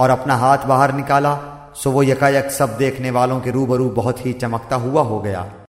और अपना हाथ बाहर निकाला, सो वो यकायक सब देखने वालों के रूबरू बहुत ही चमकता हुआ हो गया।